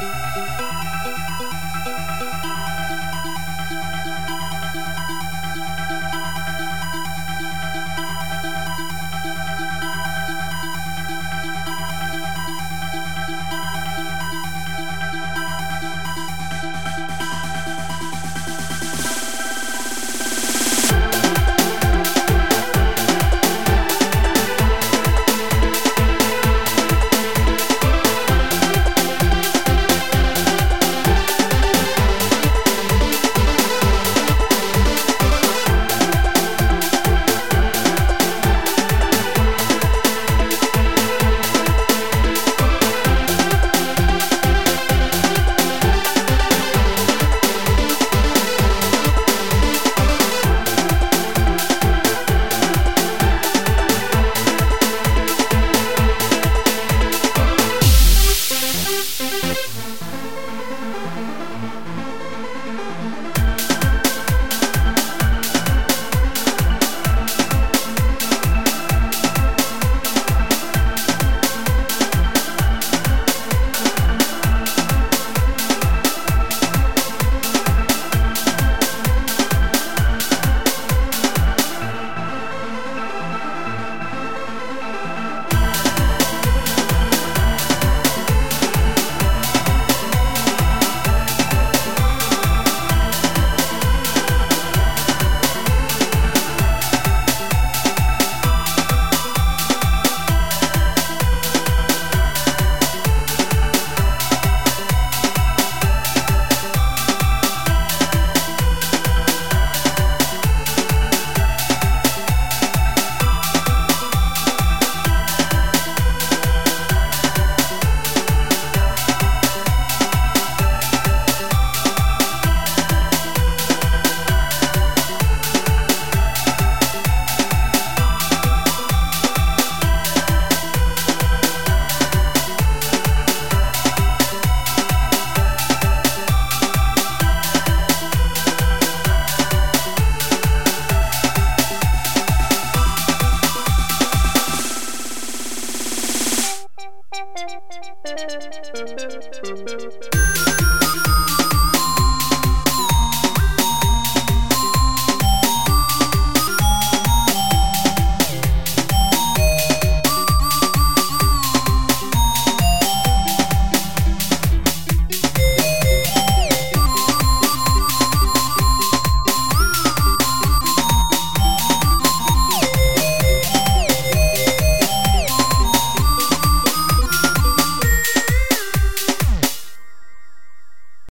Música